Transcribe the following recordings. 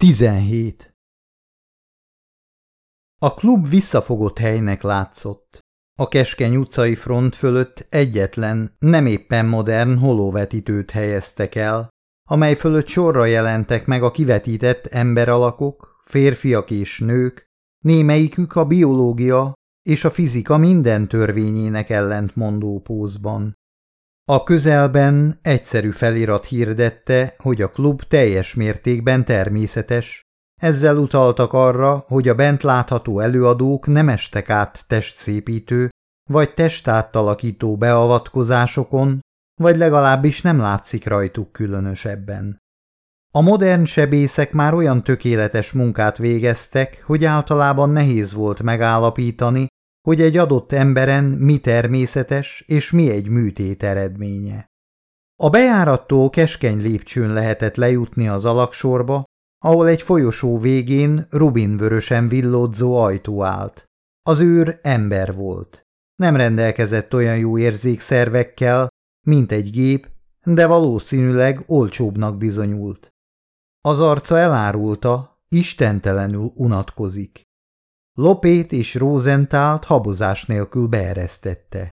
17. A klub visszafogott helynek látszott. A keskeny utcai front fölött egyetlen, nem éppen modern holóvetítőt helyeztek el, amely fölött sorra jelentek meg a kivetített emberalakok, férfiak és nők, némelyikük a biológia és a fizika minden törvényének ellentmondó pózban. A közelben egyszerű felirat hirdette, hogy a klub teljes mértékben természetes, ezzel utaltak arra, hogy a bent látható előadók nem estek át testszépítő vagy testáttalakító beavatkozásokon, vagy legalábbis nem látszik rajtuk különösebben. A modern sebészek már olyan tökéletes munkát végeztek, hogy általában nehéz volt megállapítani, hogy egy adott emberen mi természetes és mi egy műtét eredménye. A bejárattól keskeny lépcsőn lehetett lejutni az alaksorba, ahol egy folyosó végén rubinvörösen villódzó ajtó állt. Az őr ember volt. Nem rendelkezett olyan jó érzékszervekkel, mint egy gép, de valószínűleg olcsóbbnak bizonyult. Az arca elárulta, istentelenül unatkozik. Lopét és Rosentált habozás nélkül beeresztette.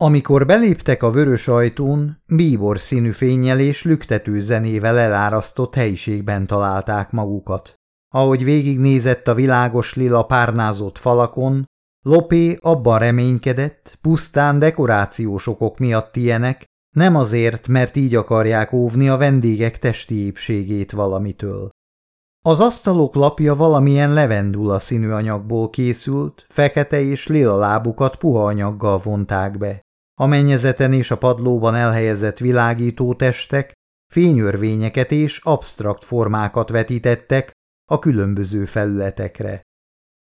Amikor beléptek a vörös ajtón, bíbor színű fényjel és lüktető zenével elárasztott helyiségben találták magukat. Ahogy végignézett a világos lila párnázott falakon, Lopé abban reménykedett, pusztán dekorációs okok miatt ilyenek, nem azért, mert így akarják óvni a vendégek testi épségét valamitől. Az asztalok lapja valamilyen levendula színű anyagból készült, fekete és lila lábukat puha anyaggal vonták be. A mennyezeten és a padlóban elhelyezett világító testek fényörvényeket és absztrakt formákat vetítettek a különböző felületekre.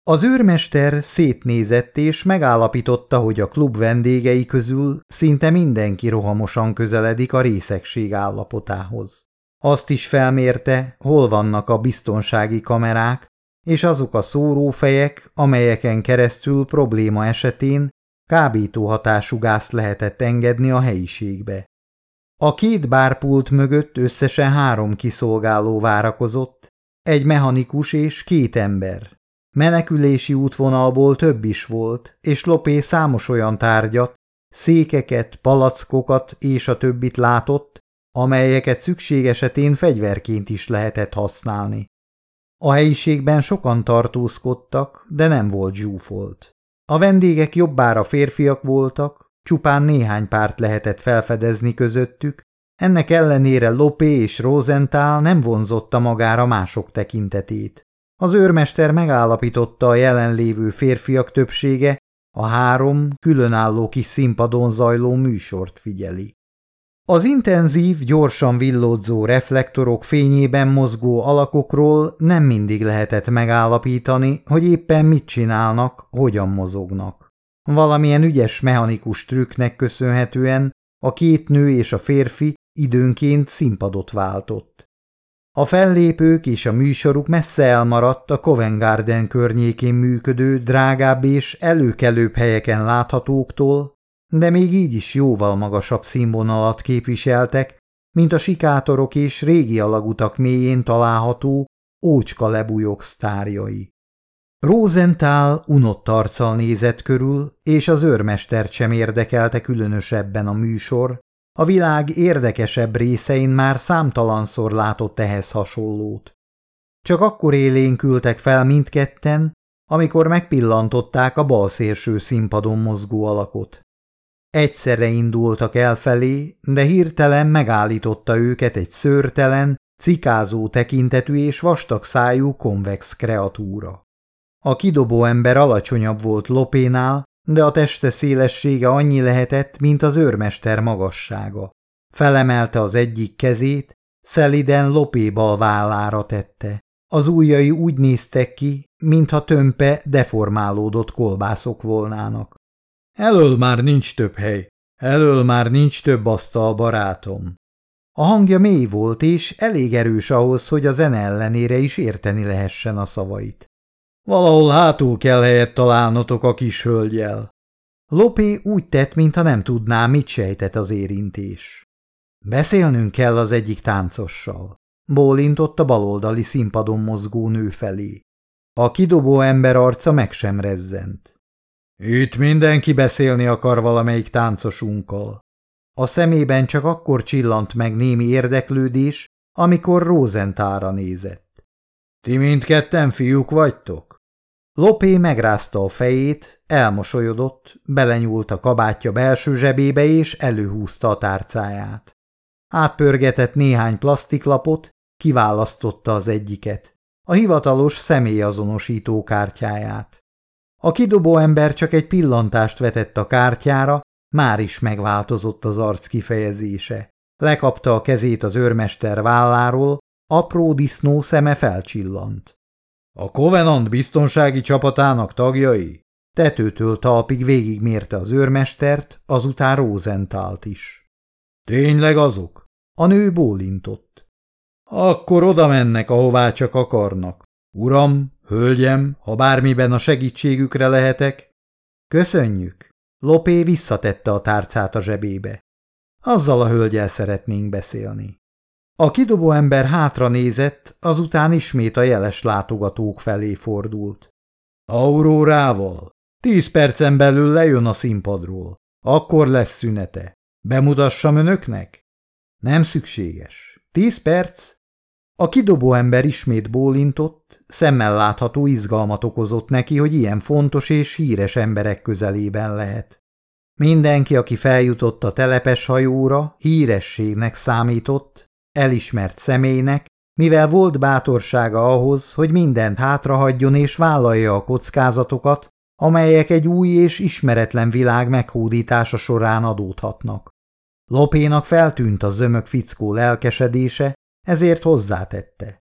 Az őrmester szétnézett és megállapította, hogy a klub vendégei közül szinte mindenki rohamosan közeledik a részegség állapotához. Azt is felmérte, hol vannak a biztonsági kamerák, és azok a szórófejek, amelyeken keresztül probléma esetén kábító hatású gázt lehetett engedni a helyiségbe. A két bárpult mögött összesen három kiszolgáló várakozott, egy mechanikus és két ember. Menekülési útvonalból több is volt, és Lopé számos olyan tárgyat, székeket, palackokat és a többit látott, amelyeket szükség esetén fegyverként is lehetett használni. A helyiségben sokan tartózkodtak, de nem volt zsúfolt. A vendégek jobbára férfiak voltak, csupán néhány párt lehetett felfedezni közöttük, ennek ellenére Lopé és Rosenthal nem vonzotta magára mások tekintetét. Az őrmester megállapította a jelenlévő férfiak többsége a három különálló kis színpadon zajló műsort figyeli. Az intenzív, gyorsan villódzó reflektorok fényében mozgó alakokról nem mindig lehetett megállapítani, hogy éppen mit csinálnak, hogyan mozognak. Valamilyen ügyes mechanikus trükknek köszönhetően a két nő és a férfi időnként színpadot váltott. A fellépők és a műsoruk messze elmaradt a Covent Garden környékén működő, drágább és előkelőbb helyeken láthatóktól, de még így is jóval magasabb színvonalat képviseltek, mint a sikátorok és régi alagutak mélyén található ócska lebújok sztárjai. Rosenthal unott arccal nézett körül, és az őrmestert sem érdekelte különösebben a műsor, a világ érdekesebb részein már számtalanszor látott ehhez hasonlót. Csak akkor élénkültek fel mindketten, amikor megpillantották a bal szélső színpadon mozgó alakot. Egyszerre indultak elfelé, de hirtelen megállította őket egy szőrtelen, cikázó tekintetű és vastag szájú konvex kreatúra. A kidobó ember alacsonyabb volt Lopénál, de a teste szélessége annyi lehetett, mint az őrmester magassága. Felemelte az egyik kezét, szeliden lopébal vállára tette. Az ujjai úgy néztek ki, mintha tömpe deformálódott kolbászok volnának. Elől már nincs több hely, elől már nincs több asztal, barátom. A hangja mély volt, és elég erős ahhoz, hogy a zene ellenére is érteni lehessen a szavait. Valahol hátul kell helyet találnotok a kis hölgyel. Lopé úgy tett, mintha nem tudná, mit sejtett az érintés. Beszélnünk kell az egyik táncossal. bólintott a baloldali színpadon mozgó nő felé. A kidobó ember arca meg sem rezzent. Itt mindenki beszélni akar valamelyik táncosunkkal. A szemében csak akkor csillant meg némi érdeklődés, amikor Rosentára nézett. Ti mindketten fiúk vagytok? Lopé megrázta a fejét, elmosolyodott, belenyúlt a kabátja belső zsebébe és előhúzta a tárcáját. Átpörgetett néhány plastiklapot, kiválasztotta az egyiket, a hivatalos személyazonosító kártyáját. A kidobó ember csak egy pillantást vetett a kártyára, már is megváltozott az arc kifejezése. Lekapta a kezét az őrmester válláról, apró disznó szeme felcsillant. A Covenant biztonsági csapatának tagjai? Tetőtől talpig végigmérte az őrmestert, azután Rosentált is. Tényleg azok? A nő bólintott. Akkor oda mennek, ahová csak akarnak. Uram, hölgyem, ha bármiben a segítségükre lehetek. Köszönjük. Lopé visszatette a tárcát a zsebébe. Azzal a hölgyel szeretnénk beszélni. A kidobó ember hátra nézett, azután ismét a jeles látogatók felé fordult. Aurórával. Tíz percen belül lejön a színpadról. Akkor lesz szünete. Bemutassam önöknek? Nem szükséges. Tíz perc? A kidobó ember ismét bólintott, szemmel látható izgalmat okozott neki, hogy ilyen fontos és híres emberek közelében lehet. Mindenki, aki feljutott a telepes hajóra, hírességnek számított, elismert személynek, mivel volt bátorsága ahhoz, hogy mindent hátrahagyjon és vállalja a kockázatokat, amelyek egy új és ismeretlen világ meghódítása során adódhatnak. Lopénak feltűnt a zömök fickó lelkesedése, ezért hozzátette.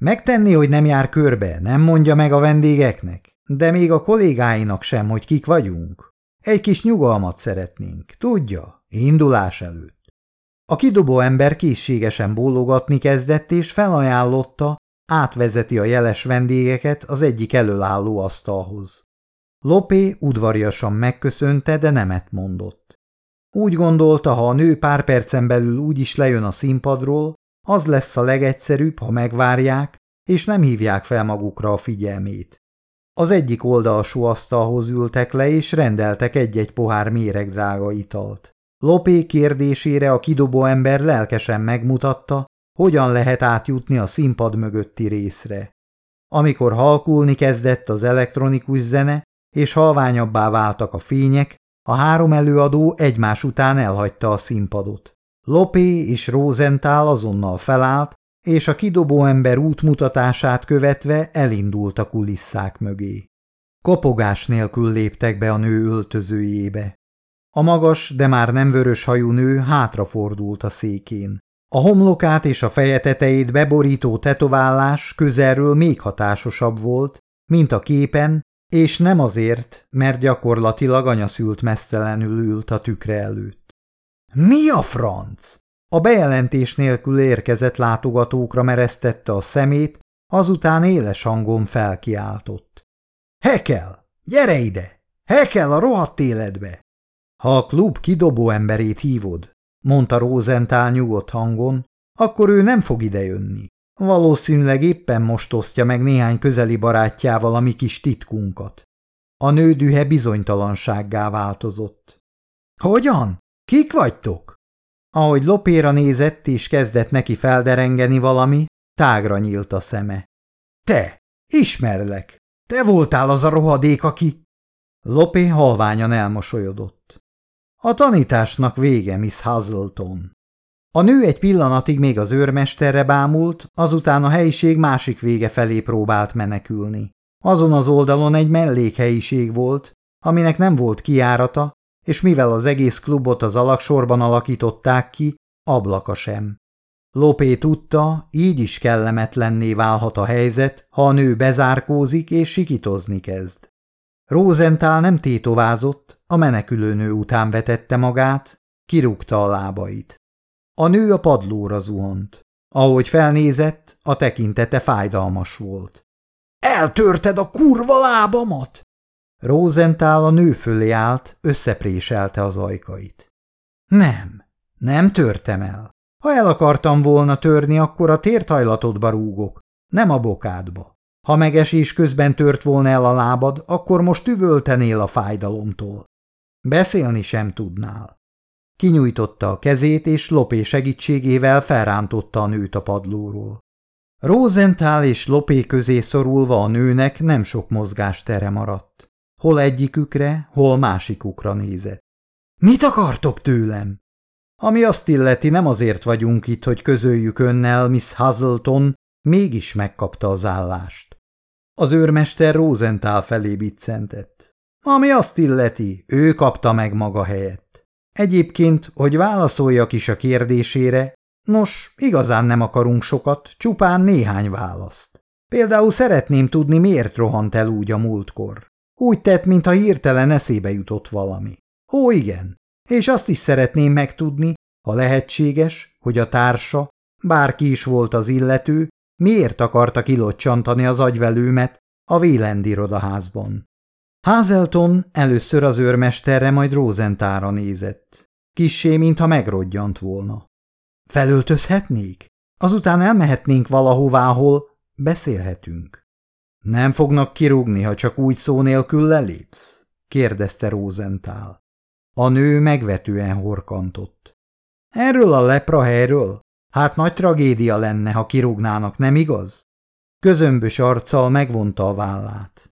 Megtenni, hogy nem jár körbe, nem mondja meg a vendégeknek, de még a kollégáinak sem, hogy kik vagyunk. Egy kis nyugalmat szeretnénk, tudja, indulás előtt. A kidobó ember készségesen bólogatni kezdett, és felajánlotta, átvezeti a jeles vendégeket az egyik előálló asztalhoz. Lopé udvariasan megköszönte, de nemet mondott. Úgy gondolta, ha a nő pár percen belül úgy is lejön a színpadról, az lesz a legegyszerűbb, ha megvárják, és nem hívják fel magukra a figyelmét. Az egyik oldalsó asztalhoz ültek le, és rendeltek egy-egy pohár méregdrága italt. Lopé kérdésére a kidobó ember lelkesen megmutatta, hogyan lehet átjutni a színpad mögötti részre. Amikor halkulni kezdett az elektronikus zene, és halványabbá váltak a fények, a három előadó egymás után elhagyta a színpadot. Lopé és Rosenthal azonnal felállt, és a kidobó ember útmutatását követve elindult a kulisszák mögé. Kopogás nélkül léptek be a nő öltözőjébe. A magas, de már nem vörös hajú nő hátrafordult a székén. A homlokát és a feje tetejét beborító tetoválás közelről még hatásosabb volt, mint a képen, és nem azért, mert gyakorlatilag anyaszült mesztelenül ült a tükre előtt. Mi a franc? A bejelentés nélkül érkezett látogatókra mereztette a szemét, azután éles hangon felkiáltott. Hekel, gyere ide! Hekel a rohadt életbe! Ha a klub kidobó emberét hívod, mondta Rosenthal nyugodt hangon, akkor ő nem fog idejönni. Valószínűleg éppen most osztja meg néhány közeli barátjával a mi kis titkunkat. A nő dühe bizonytalansággá változott. Hogyan? Kik vagytok? Ahogy Lopéra nézett és kezdett neki felderengeni valami, tágra nyílt a szeme. Te! Ismerlek! Te voltál az a rohadék, aki... Lopé halványan elmosolyodott. A tanításnak vége, Miss Hazelton. A nő egy pillanatig még az őrmesterre bámult, azután a helyiség másik vége felé próbált menekülni. Azon az oldalon egy mellékhelyiség volt, aminek nem volt kiárata, és mivel az egész klubot az alaksorban alakították ki, ablaka sem. Lopé tudta, így is kellemetlenné válhat a helyzet, ha a nő bezárkózik és sikitozni kezd. Rosenthal nem tétovázott, a menekülő nő után vetette magát, kirúgta a lábait. A nő a padlóra zuhant. Ahogy felnézett, a tekintete fájdalmas volt. – Eltörted a kurva lábamat! Rosenthal a nő fölé állt, összepréselte az ajkait. – Nem, nem törtem el. Ha el akartam volna törni, akkor a tértajlatodba rúgok, nem a bokádba. Ha megesés közben tört volna el a lábad, akkor most üvöltenél a fájdalomtól. Beszélni sem tudnál. Kinyújtotta a kezét, és Lopé segítségével felrántotta a nőt a padlóról. Rosenthal és Lopé közé szorulva a nőnek nem sok mozgástere maradt. Hol egyikükre, hol másikukra nézett. – Mit akartok tőlem? Ami azt illeti, nem azért vagyunk itt, hogy közöljük önnel, Miss Hazelton, mégis megkapta az állást. Az őrmester Rosenthal felé biccentett. Ami azt illeti, ő kapta meg maga helyett. Egyébként, hogy válaszoljak is a kérdésére, nos, igazán nem akarunk sokat, csupán néhány választ. Például szeretném tudni, miért rohant el úgy a múltkor. Úgy tett, mintha hirtelen eszébe jutott valami. Ó, igen, és azt is szeretném megtudni, ha lehetséges, hogy a társa, bárki is volt az illető, miért akarta kilocsantani az agyvelőmet a Vélendirodaházban. Hazelton először az őrmesterre, majd Rosentára nézett. Kissé, mintha megrodjant volna. Felöltözhetnék? Azután elmehetnénk valahová, ahol beszélhetünk. Nem fognak kirúgni, ha csak úgy szó nélkül lelépsz? kérdezte Rosenthal. A nő megvetően horkantott. Erről a lepra helyről? Hát nagy tragédia lenne, ha kirúgnának, nem igaz? Közömbös arccal megvonta a vállát.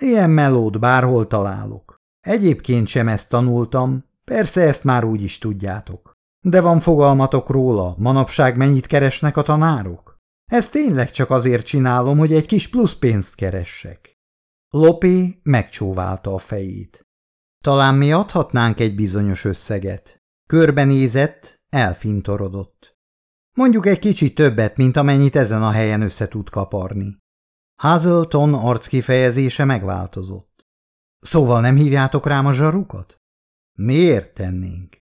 Ilyen melód bárhol találok. Egyébként sem ezt tanultam, persze ezt már úgy is tudjátok. De van fogalmatok róla, manapság mennyit keresnek a tanárok? Ezt tényleg csak azért csinálom, hogy egy kis plusz pénzt keressek. Lopé megcsóválta a fejét. Talán mi adhatnánk egy bizonyos összeget. Körbenézett, elfintorodott. Mondjuk egy kicsit többet, mint amennyit ezen a helyen össze tud kaparni. Hazelton arckifejezése megváltozott. Szóval nem hívjátok rám a zsarukat? Miért tennénk?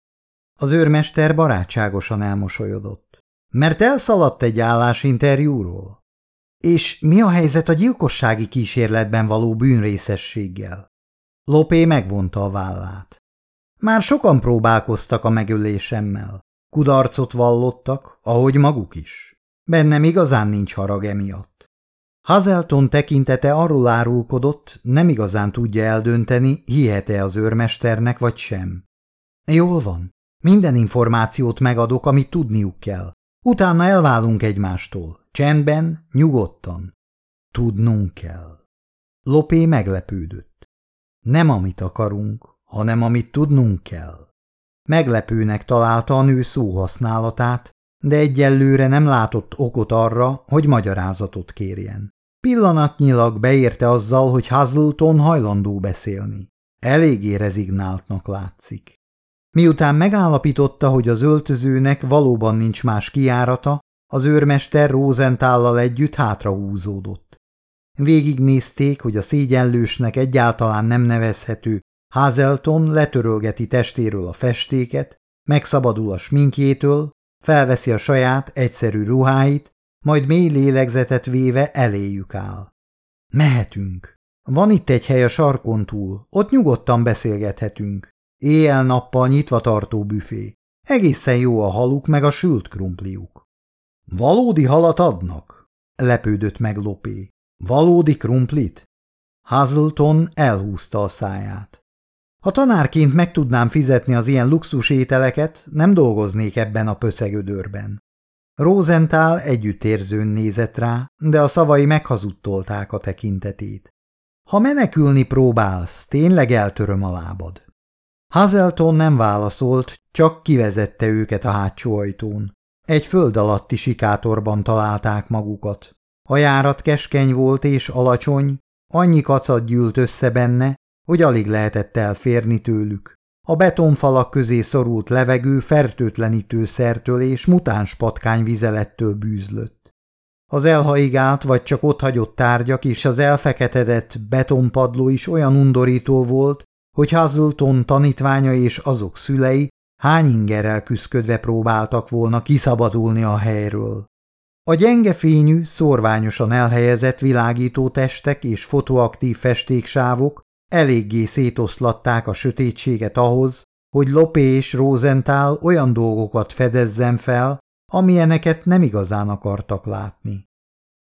Az őrmester barátságosan elmosolyodott. Mert elszaladt egy állásinterjúról. És mi a helyzet a gyilkossági kísérletben való bűnrészességgel? Lopé megvonta a vállát. Már sokan próbálkoztak a megölésemmel. Kudarcot vallottak, ahogy maguk is. Bennem igazán nincs harag emiatt. Hazelton tekintete arról árulkodott, nem igazán tudja eldönteni, hihet-e az őrmesternek vagy sem. Jól van, minden információt megadok, amit tudniuk kell. Utána elválunk egymástól. Csendben, nyugodtan. Tudnunk kell. Lopé meglepődött. Nem amit akarunk, hanem amit tudnunk kell. Meglepőnek találta a nő szóhasználatát, de egyelőre nem látott okot arra, hogy magyarázatot kérjen. Pillanatnyilag beérte azzal, hogy Hazelton hajlandó beszélni. Eléggé rezignáltnak látszik. Miután megállapította, hogy az öltözőnek valóban nincs más kiárata, az őrmester Rosentállal együtt hátrahúzódott. Végignézték, hogy a szégyenlősnek egyáltalán nem nevezhető Hazelton letörölgeti testéről a festéket, megszabadul a sminkjétől, felveszi a saját egyszerű ruháit, majd mély lélegzetet véve eléjük áll. Mehetünk. Van itt egy hely a sarkon túl, ott nyugodtan beszélgethetünk. Éjjel-nappal nyitva tartó büfé. Egészen jó a haluk meg a sült krumpliuk. Valódi halat adnak? Lepődött meg Lopé. Valódi krumplit? Hazelton elhúzta a száját. Ha tanárként meg tudnám fizetni az ilyen luxus ételeket, nem dolgoznék ebben a pöcegödörben. Rosenthal együttérzőn nézett rá, de a szavai meghazudtolták a tekintetét. Ha menekülni próbálsz, tényleg eltöröm a lábad. Hazelton nem válaszolt, csak kivezette őket a hátsó ajtón. Egy föld alatti sikátorban találták magukat. A járat keskeny volt és alacsony, annyi kacat gyűlt össze benne, hogy alig lehetett elférni tőlük. A betonfalak közé szorult levegő fertőtlenítő szertől és mutáns patkány vizelettől bűzlött. Az elhaigált vagy csak otthagyott tárgyak és az elfeketedett betonpadló is olyan undorító volt, hogy Hazelton tanítványa és azok szülei hány ingerrel küszködve próbáltak volna kiszabadulni a helyről. A gyenge fényű, szorványosan elhelyezett világító testek és fotoaktív festéksávok eléggé szétoszlatták a sötétséget ahhoz, hogy Lopé és Rosenthal olyan dolgokat fedezzen fel, amilyeneket nem igazán akartak látni.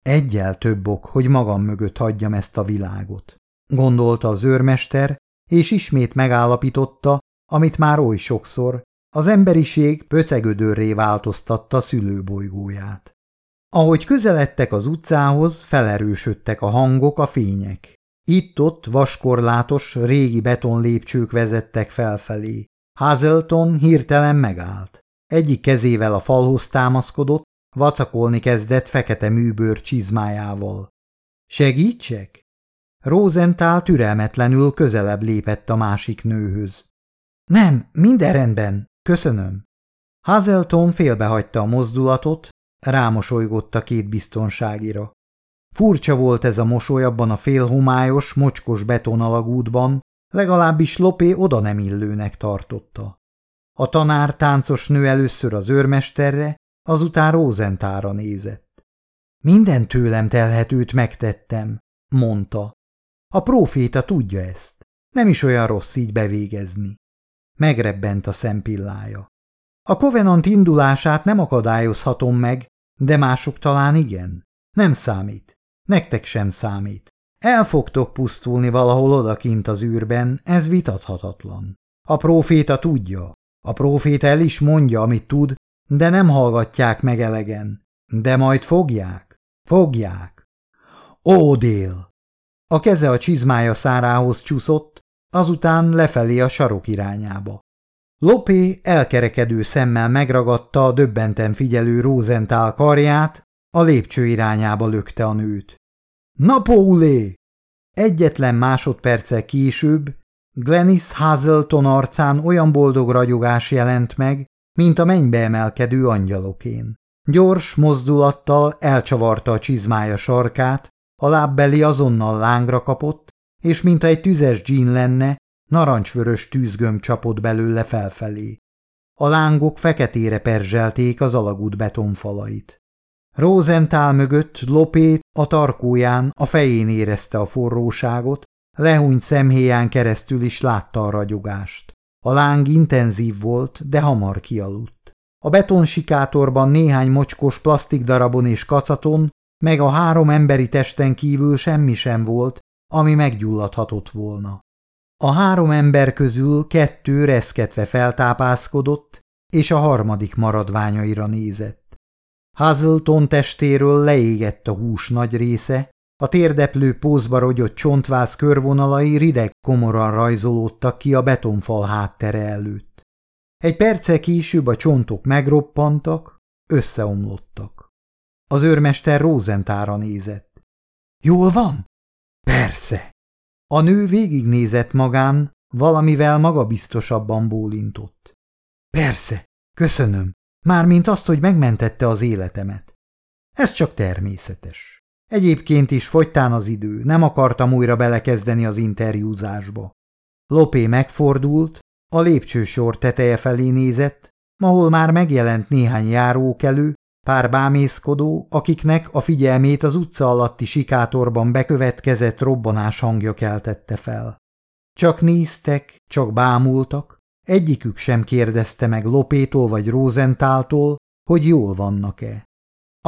Egyel több ok, hogy magam mögött hagyjam ezt a világot, gondolta az őrmester, és ismét megállapította, amit már oly sokszor, az emberiség pöcegödörré változtatta szülőbolygóját. Ahogy közeledtek az utcához, felerősödtek a hangok, a fények. Itt-ott vaskorlátos, régi betonlépcsők vezettek felfelé. Hazelton hirtelen megállt. Egyik kezével a falhoz támaszkodott, vacakolni kezdett fekete műbőr csizmájával. Segítsek? Rosenthal türelmetlenül közelebb lépett a másik nőhöz. Nem, minden rendben, köszönöm. Hazelton félbehagyta a mozdulatot, rámosolygott a két biztonságira. Furcsa volt ez a mosoly abban a félhomályos, mocskos betonalagútban, legalábbis Lopé oda nem illőnek tartotta. A tanár táncos nő először az őrmesterre, azután Rózentára nézett. Minden tőlem telhetőt megtettem, mondta. A próféta tudja ezt. Nem is olyan rossz így bevégezni. Megrebbent a szempillája. A kovenant indulását nem akadályozhatom meg, de mások talán igen. Nem számít. Nektek sem számít. El fogtok pusztulni valahol odakint az űrben, ez vitathatatlan. A próféta tudja. A próféta el is mondja, amit tud, de nem hallgatják meg elegen. De majd fogják. Fogják. Ó, dél! A keze a csizmája szárához csúszott, azután lefelé a sarok irányába. Lopé elkerekedő szemmel megragadta a döbbenten figyelő Rosenthal karját, a lépcső irányába lökte a nőt. Napóulé! Egyetlen másodperccel később Glenis Hazelton arcán olyan boldog ragyogás jelent meg, mint a mennybe emelkedő angyalokén. Gyors mozdulattal elcsavarta a csizmája sarkát, a lábbeli azonnal lángra kapott, és mintha egy tüzes dzsín lenne, narancsvörös tűzgömb csapott belőle felfelé. A lángok feketére perzselték az alagút betonfalait. Rosenthal mögött Lopét a tarkóján, a fején érezte a forróságot, lehúnyt szemhéján keresztül is látta a ragyogást. A láng intenzív volt, de hamar kialudt. A betonsikátorban néhány mocskos plastikdarabon és kacaton, meg a három emberi testen kívül semmi sem volt, ami meggyulladhatott volna. A három ember közül kettő reszketve feltápászkodott, és a harmadik maradványaira nézett. Hazelton testéről leégett a hús nagy része, a térdeplő pózba rogyott csontváz körvonalai rideg komoran rajzolódtak ki a betonfal háttere előtt. Egy perccel később a csontok megroppantak, összeomlottak. Az őrmester Rózentára nézett. Jól van? Persze. A nő végignézett magán, valamivel magabiztosabban bólintott. Persze, köszönöm, mármint azt, hogy megmentette az életemet. Ez csak természetes. Egyébként is fogytán az idő, nem akartam újra belekezdeni az interjúzásba. Lopé megfordult, a lépcsősor teteje felé nézett, ahol már megjelent néhány járókelő, pár bámészkodó, akiknek a figyelmét az utca alatti sikátorban bekövetkezett robbanás hangja keltette fel. Csak néztek, csak bámultak, egyikük sem kérdezte meg Lopétól vagy Rózentáltól, hogy jól vannak-e.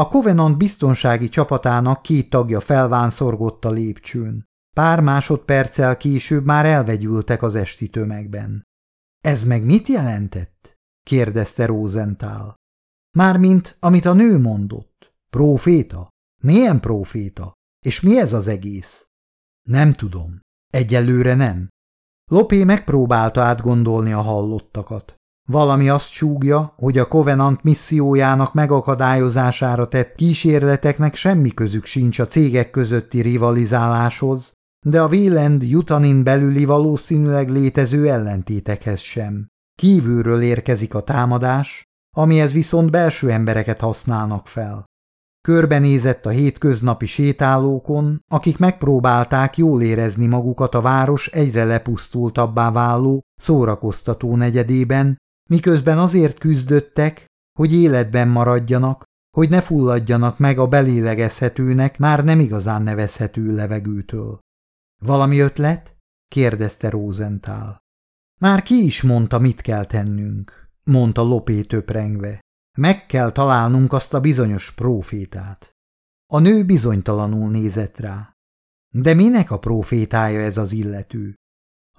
A Covenant biztonsági csapatának két tagja felvánszorgott a lépcsőn. Pár másodperccel később már elvegyültek az esti tömegben. – Ez meg mit jelentett? – kérdezte Rosenthal. – Mármint, amit a nő mondott. Próféta? Milyen próféta? És mi ez az egész? – Nem tudom. Egyelőre nem. Lopé megpróbálta átgondolni a hallottakat. Valami azt súgja, hogy a Covenant missziójának megakadályozására tett kísérleteknek semmi közük sincs a cégek közötti rivalizáláshoz, de a Wieland Jutanin belüli valószínűleg létező ellentétekhez sem. Kívülről érkezik a támadás, amihez viszont belső embereket használnak fel. Körbenézett a hétköznapi sétálókon, akik megpróbálták jól érezni magukat a város egyre lepusztultabbá váló, szórakoztató negyedében, miközben azért küzdöttek, hogy életben maradjanak, hogy ne fulladjanak meg a belélegezhetőnek, már nem igazán nevezhető levegőtől. Valami ötlet? kérdezte Rosenthal. Már ki is mondta, mit kell tennünk, mondta Lopé töprengve. Meg kell találnunk azt a bizonyos prófétát. A nő bizonytalanul nézett rá. De minek a prófétája ez az illető?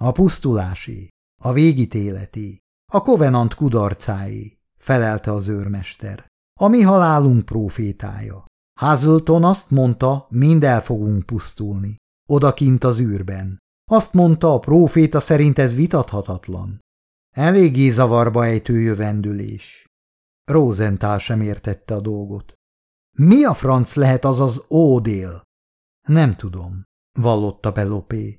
A pusztulásé, a végítéleté, a kovenant kudarcáé, felelte az őrmester. A mi halálunk prófétája. Hazelton azt mondta, mind el fogunk pusztulni. Odakint az űrben. Azt mondta, a próféta szerint ez vitathatatlan. Eléggé zavarba ejtő jövendülés. Rosenthal sem értette a dolgot. Mi a franc lehet az az ódél? Nem tudom, vallotta Pelopé.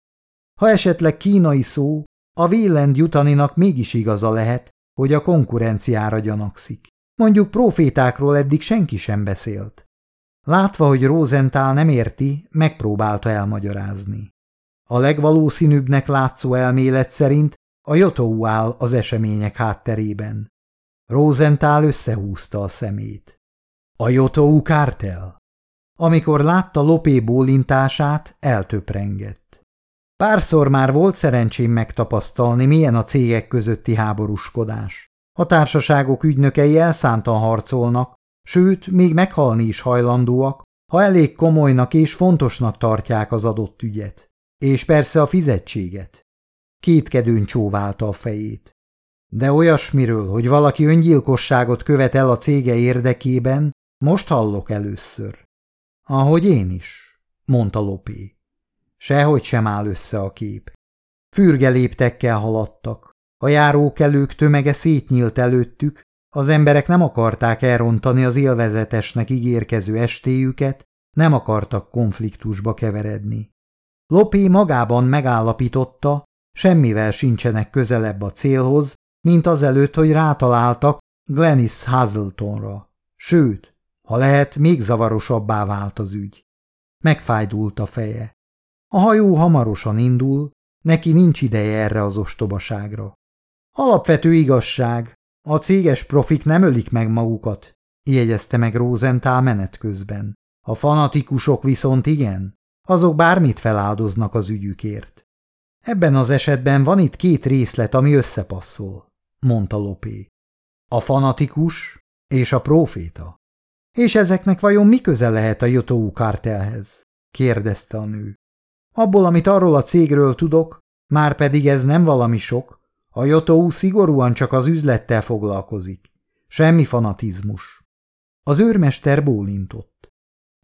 Ha esetleg kínai szó, a Wieland jutaninak mégis igaza lehet, hogy a konkurenciára gyanakszik. Mondjuk profétákról eddig senki sem beszélt. Látva, hogy Rosenthal nem érti, megpróbálta elmagyarázni. A legvalószínűbbnek látszó elmélet szerint a Jotou áll az események hátterében. Rosenthal összehúzta a szemét. A Jotou kártel? Amikor látta Lopé bólintását, eltöprengett. Párszor már volt szerencsém megtapasztalni, milyen a cégek közötti háborúskodás. A társaságok ügynökei elszántan harcolnak, sőt, még meghalni is hajlandóak, ha elég komolynak és fontosnak tartják az adott ügyet. És persze a fizetséget. Kétkedőn csóválta a fejét. De olyasmiről, hogy valaki öngyilkosságot követ el a cége érdekében, most hallok először. Ahogy én is, mondta Lopé. Sehogy sem áll össze a kép. Fürge léptekkel haladtak. A járókelők tömege szétnyílt előttük, az emberek nem akarták elrontani az élvezetesnek ígérkező estéjüket, nem akartak konfliktusba keveredni. Lopé magában megállapította, semmivel sincsenek közelebb a célhoz, mint azelőtt, hogy rátaláltak Glennis Hazeltonra. Sőt, ha lehet, még zavarosabbá vált az ügy. Megfájdult a feje. A hajó hamarosan indul, neki nincs ideje erre az ostobaságra. Alapvető igazság, a céges profik nem ölik meg magukat, jegyezte meg Rosenthal menet közben. A fanatikusok viszont igen, azok bármit feláldoznak az ügyükért. Ebben az esetben van itt két részlet, ami összepasszol, mondta Lopé. A fanatikus és a próféta. És ezeknek vajon mi köze lehet a Jotou kártelhez? kérdezte a nő. Abból, amit arról a cégről tudok, már pedig ez nem valami sok, a Jotou szigorúan csak az üzlettel foglalkozik. Semmi fanatizmus. Az őrmester bólintott.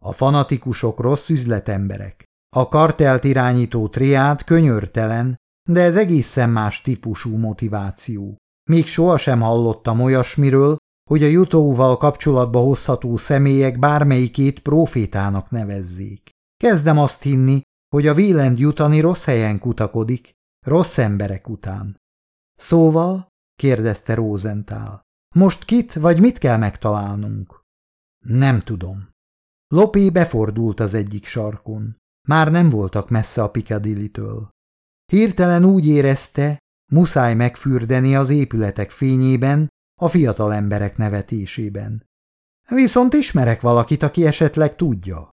A fanatikusok rossz üzletemberek. A kartelt irányító triád könyörtelen, de ez egészen más típusú motiváció. Még sohasem hallottam olyasmiről, hogy a jutóval kapcsolatba hozható személyek bármelyikét profétának nevezzék. Kezdem azt hinni, hogy a Vélend jutani rossz helyen kutakodik, rossz emberek után. Szóval? kérdezte Rosenthal. Most kit vagy mit kell megtalálnunk? Nem tudom. Lopé befordult az egyik sarkon. Már nem voltak messze a Piccadilly-től. Hirtelen úgy érezte, muszáj megfürdeni az épületek fényében, a fiatal emberek nevetésében. Viszont ismerek valakit, aki esetleg tudja.